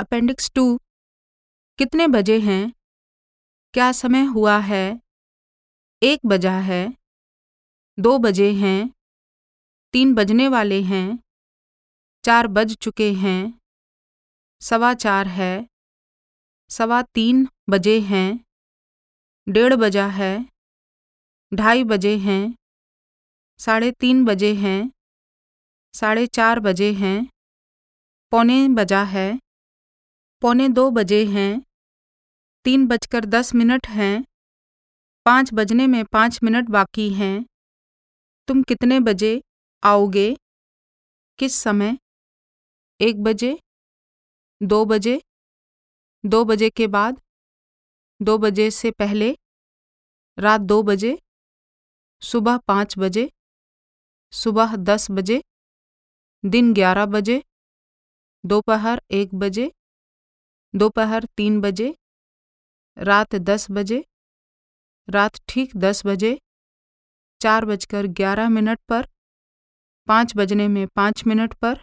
Appendix two. कितने बजे हैं? क्या समय हुआ है? एक बजा है। दो बजे हैं। तीन बजने वाले हैं। चार बज चुके हैं। सवा चार है। सवा तीन बजे हैं। डेढ़ बजा है। ढाई बजे हैं। साढ़े तीन बजे हैं। साढ़े चार बजे हैं। पौने बजा है। पौने दो बजे हैं। तीन बजकर दस मिनट हैं। पाँच बजने में पाँच मिनट बाकी हैं। तुम कितने बजे आओगे? किस समय? एक बजे? दो बजे? दो बजे के बाद? दो बजे से पहले? रात दो बजे? सुबह पाँच बजे? सुबह दस बजे? दिन ग्यारह बजे? दोपहर एक बजे? दोपहर तीन बजे, रात दस बजे, रात ठीक दस बजे, चार बजकर ग्यारह मिनट पर, पाँच बजने में पाँच मिनट पर